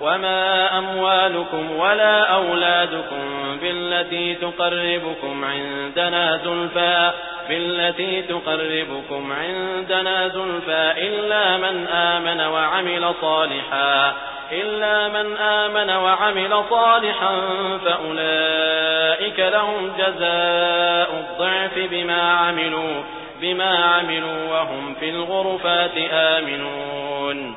وما أموالكم ولا أولادكم بالتي تقربكم عندنا زلفا بالتي تقربكم عندنا زلفا إلا من آمن وعمل صالحا إلا من آمن وعمل صالحا فأولئك لهم جزاء الضعف بما عملوا بما عملوا وهم في الغرفات آمنون